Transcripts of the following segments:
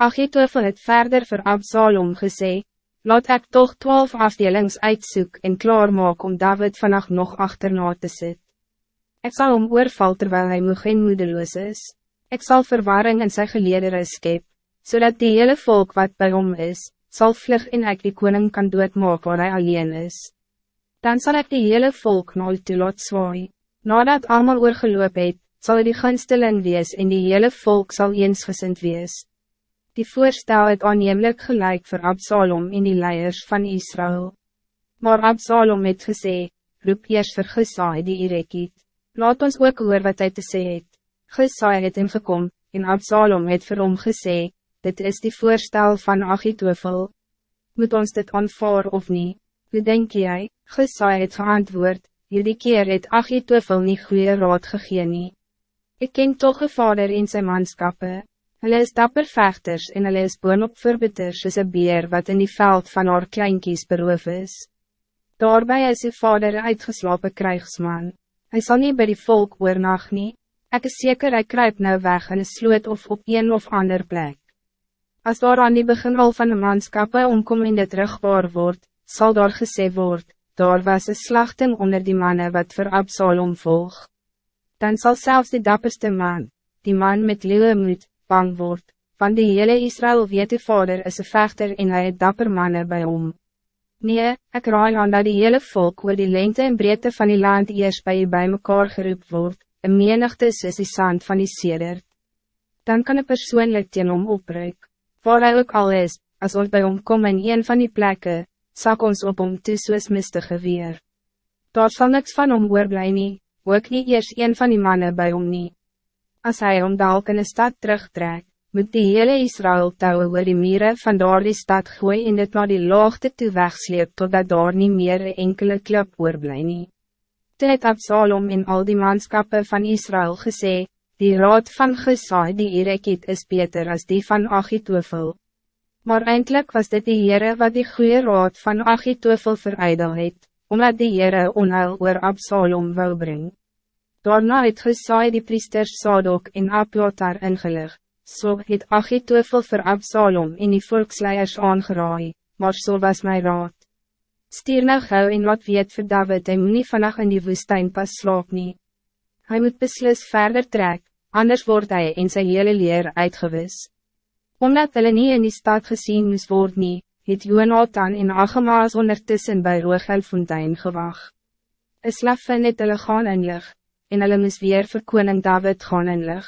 Achitofel het verder voor Absalom gesê, laat ik toch twaalf afdelings uitzoek en klaarmaak om David vannacht nog achterna te sit. Ik zal om oorval terwijl hij moe geen moedeloos is. Ik zal verwarring in zijn gelederen skep, zodat die hele volk wat bij hom is, zal vlug en ek die koning kan doodmaak waar hij alleen is. Dan zal ik die hele volk nooit toe laat zwaai. Nadat allemaal oorgeloop het, zal die gunsteling wees en die hele volk zal eensgesind wees. Die voorstel het aannemelijk gelijk voor Absalom en die leiers van Israël. Maar Absalom het gesê, roep eers vir Gesaai die Irekiet. Laat ons ook hoor wat hij te sê het. Gesaai het hem gekom, en Absalom het vir hom gesê, dit is die voorstel van Achitofel. Moet ons dit aanvaar of niet? Hoe denk jij? Gesaai het geantwoord, hierdie keer het Achitofel nie goeie raad gegee nie. Ik ken toch een vader in zijn manskappe. Hulle is dapper vechters en hulle is boonop verbitters soos een beer wat in die veld van haar kleinkies beroof is. Daarbij is die vader uitgeslapen krijgsman. Hij zal niet bij die volk oornag nie. Ek is zeker hij kruip nou weg in een sloot of op een of ander plek. Als daar aan die begin al van de manskappe omkom en dit terugbaar wordt, zal daar gesê word, daar was een slachting onder die mannen wat voor Absalom volg. Dan zal zelfs die dapperste man, die man met leeuwe moed, bang word, van die hele Israël weet die vader is een vechter en hy het dapper mannen bij hom. Nee, ik raai aan dat die hele volk oor die lengte en breedte van die land eerst bij je bij mekaar geroep wordt, een menigte soos die sand van die sedert. Dan kan een persoonlijk teen hom opbreuk. Waar hy ook al is, als ons bij hom kom in een van die plekken, sak ons op hom toe soos mistige weer. Daar sal niks van hom oorblij nie, ook nie eers een van die mannen bij hom nie. As hy hom dalk in een stad terugtrek, moet die hele Israël touwe oor die mieren van daar die stad gooi en dit naar die laagte toe wegsleep totdat daar niet meer een enkele klip oorblij nie. Toe het Absalom en al die manskappe van Israël gesê, die raad van Gesaai die Erekiet is beter als die van Achitofel. Maar eindelijk was dit die Heere wat die goede raad van Achitofel verijdel het, omdat die Heere onheil oor Absalom wou bring. Daarna het Gesaai die priesters Sadok en Ablotar ingelig, so het Achitofel vir Absalom en die volksleiers aangeraai, maar so was my raad. Stier nou gauw en wat weet vir David, hy moet nie vannacht in die woestijn pas slaap nie. Hij moet beslis verder trek, anders wordt hij in zijn hele leer uitgewis. Omdat hulle nie in die stad gezien moes word nie, het Jonathan en Agemaas ondertussen by Rogelfontein gewag. Een slaffin het hulle gaan inlig, en hulle moes weer vir koning David gaan inlig.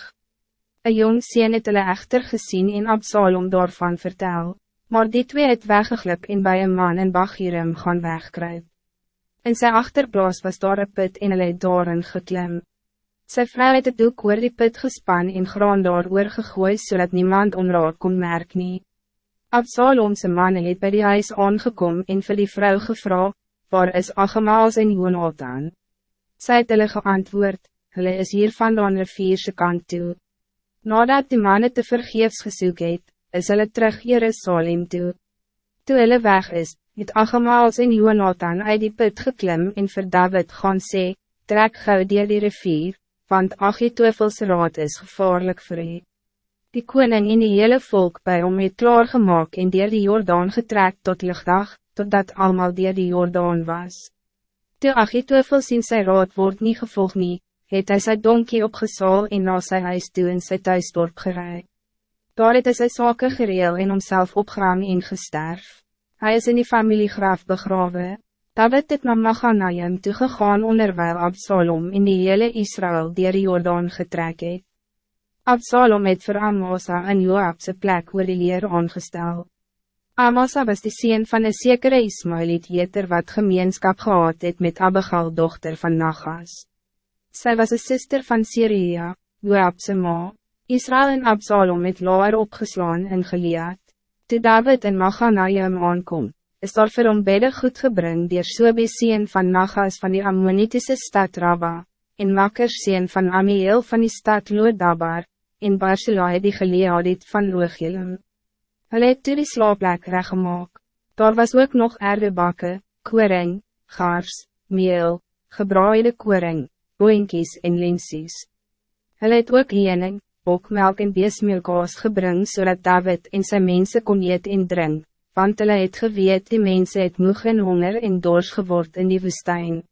Een jong sien het hulle echter gezien en Absalom daarvan vertel, maar die twee het weggeglip en bij een man in Bachirum gaan wegkruip. In zijn achterplaas was daar een put en hulle het daarin geklim. Sy vrou het het doek oor die put gespan en graan daar oor gegooi zodat niemand onraad kon merk nie. Absalomse man het by die huis aangekom en vir die vrou gevra, waar is Agemaals en Jonathan? Sy het hulle geantwoord, hulle is hier vandaan rivierse kant toe. Nadat die manne te vergeefs gesoek het, is hulle terug Jerusalem toe. Toe hulle weg is, het Agemaals en Jonathan uit die put geklim en vir David gaan sê, trek gauw deur die rivier, want Achitofels raad is gevaarlijk voor u. Die koning en die hele volk bij hom het klaargemaak en dier die Jordaan getrek tot lichtdag, totdat allemaal dier die Jordaan was. Toe Achitofels in sy raad word niet gevolg nie, het hy sy donkie opgesaal en na sy huis toe in sy thuisdorp gerei. Daar het hy sy sake gereel en homself opgegaan en gesterf. Hij is in die familiegraaf begraven. David het na Machanaim toegegaan onderwijl Absalom in die hele Israël dier die Jordaan getrek het. Absalom het vir Amasa in Joabse plek oor die leer aangestel. Amasa was de sien van een zekere Ismailiet Jeter wat gemeenskap gehad het met Abigail dochter van Nagas. Zij was een sister van Syria, Joabse ma. Israël en Absalom het laar opgeslaan en geleerd. Toe David in Machanaim aankomt is daar vir hom bede goed gebring dier Sobe sien van Nagas van die Ammonitische stad Rabba, en Makker sien van Amiel van die stad Lodabar, en Barcelona die geleedheid van Loogjelum. Hulle het toe die slaapplek reggemaak. Daar was ook nog erdebakke, koring, gaars, meel, gebraaide koring, boinkies en linsies. Hulle het ook hiening, bokmelk en beesmeelkaas gebring, zodat David en zijn mensen kon eet en drink, want hulle het geweet die mense het moeg en honger en dors geword in die woestijn.